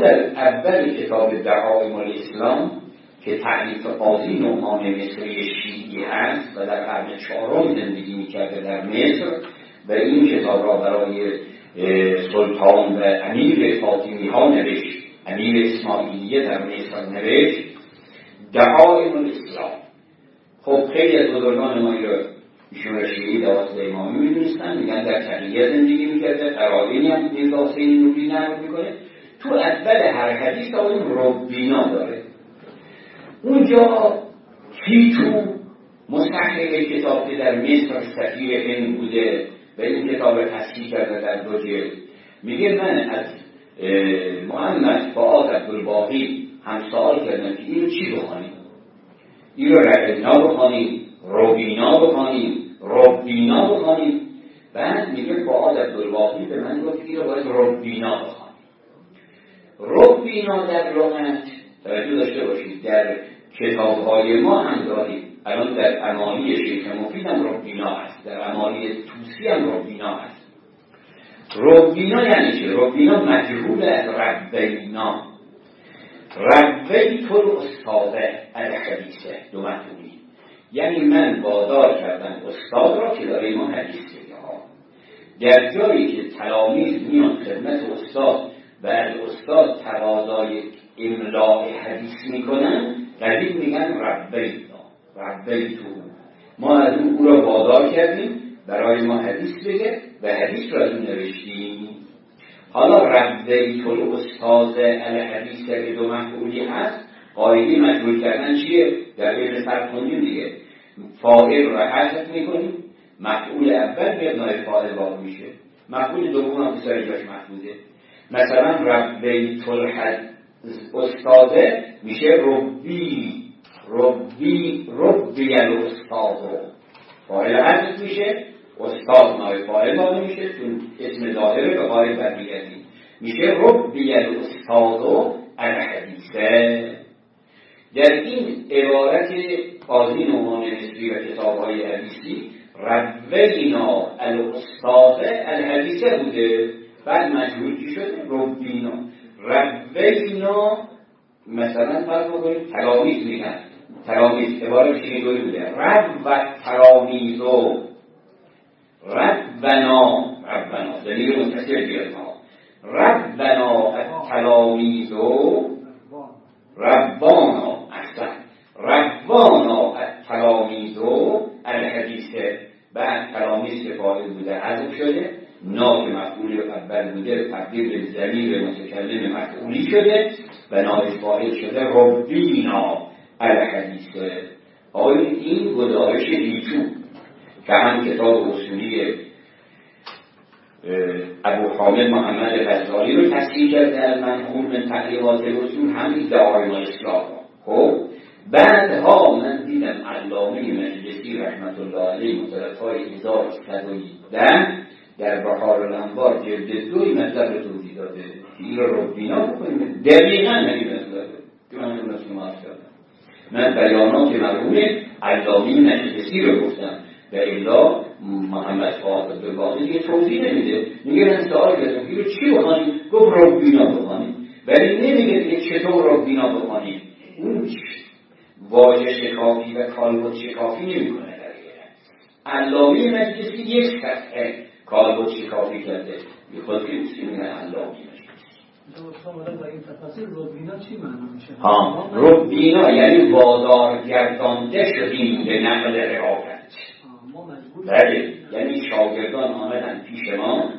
در اول کتاب دعایم الاسلام که تعلیف قاضی نعمان مصری شیعی هست و در قرن چهارم زندگی می‌کرده در مصر و این کتاب را برای سلطان و امیر فاطمی ها نوشت. امیر اسماعیلیه در مصر نوشت دعایم الاسلام خب خیلی از بزرگان ما رو ایشون شیعی امامی می‌دونستن میگن در تقییه زندگی می‌کرده قرارینی هم میرزا حسین نوری نقل می‌کنه. تو اول هر حدیث اون ربینا داره. اونجا تو مستحقق کتاب که در مصر سفیر این بوده و این کتاب تصحیح کرده در دو جلد میگه من از محمد فعاد عبدالباقی هم سوال کردم که اینو چی بخوانیم؟ رو ربینا بخوانیم روبینا بخوانیم ربینا بخوانیم. بعد میگه فعاد عبدالباقی به من گفت رو باید ربینا بخوانیم. ربینا در لغت توجه داشته باشید در کتاب های ما هم داریم. الان در امانی شیخ مفید هم ربینا هست. در امانی توسی هم ربینا هست. ربینا یعنی چه؟ ربینا مجهول از ربینا. ربی تو استاده الحدیثه دو مفهومی یعنی من وادار کردم استاد را که داره ما حدیث بگه در جایی که تلامیز میان خدمت استاد و استاد تقاضای املاع حدیث می‌کنن قدیم میگن ربینا ربیتو. ما از اون او را وادار کردیم برای ما حدیث بگه و حدیث را از اون نوشتیم. حالا ربیت الاستاذ الحدیث که دو مفعولی هست قایدی مجبور کردن چیه؟ در فرق کنیم دیگه. فاعل را حذف می‌کنیم مفعول اول میاد نایب فاعل واقع میشه. مفعول دوم هم بسیار جاش محفوظه. مثلا ربیت الحد استاده میشه ربی ربی ربی الاستاذ فاعل حذف میشه استاد نایب فاعل واقع میشه چون اسم ظاهره به قایل برمیگردیم میشه ربی الاستاذ الحدیثه در این عبارت قاضی نومان نسبی و کتاب های حدیثی ربینا الاستاذ الحدیثه بوده. بعد مجهول کی شده ربینا ربینا مثلا فرض بکنید تلامیز میگن تلامیز عبارت اینطوری بوده رب و تلامیزو ربنا. ربنا. دلیل منتصر بیاد ما ربنا التلامیزو ربانا. احسن ربانا التلامیزو الحدیثه بعد تلامیز که فاعل بوده حذف شده. نا که مفعول اول بوده تبدیل به زمیر متکلم مفعولی شده و نای فاعل شده ربینا الحدیثه آیا این گزارش ریچو که هم کتاب اصولی ابو حامد محمد غزالی رو تصحیح کرده از منخور من تحقیقات رسول همین دعای اصلاح. خب؟ بعدها من دیدم علامه مجلسی رحمت الله علیه متلفای 1110 در بحار الانبار جلد دوی مطلب رو توضیح داده. این رو ربینا بکنیم. دقیقا همین مطلب. که من رو کردم. من بیانات مرحوم علامه مجلسی رو گفتم. و الا محمد فاضل به باقی دیگه توضیح نمیده. میگه من سوال کردم. که چی بخوانیم؟ گفت ربینا بخوانیم. ولی نمیگه دیگه چطور ربینا بخوانیم. اون واژه شکافی و کالبوت شکافی نمی‌کنه علامه مجلسی یک صفحه کالبوت شکافی کرده؟ می‌خواد که میگه علامه. ها ربینا یعنی وادار گردانده شدیم به نقل روایت بله یعنی شاگردان آمدن پیش ما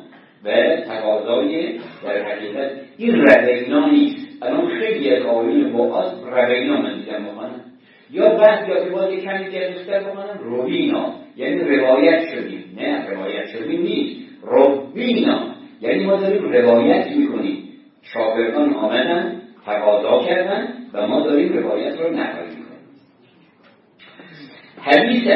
و تقاضای در حقیقت این روینا نیست. الان خیلی از آیون بقاس روینا من دیدم بخوانم یا بعد یا که باید کمی گرفتر بخوانم روینا یعنی روایت شدیم. نه روایت شدیم نیست. روینا یعنی ما داریم روایت می‌کنیم. شاگردان آمدن تقاضا کردن و ما داریم روایت رو نقل می‌کنیم. حدیث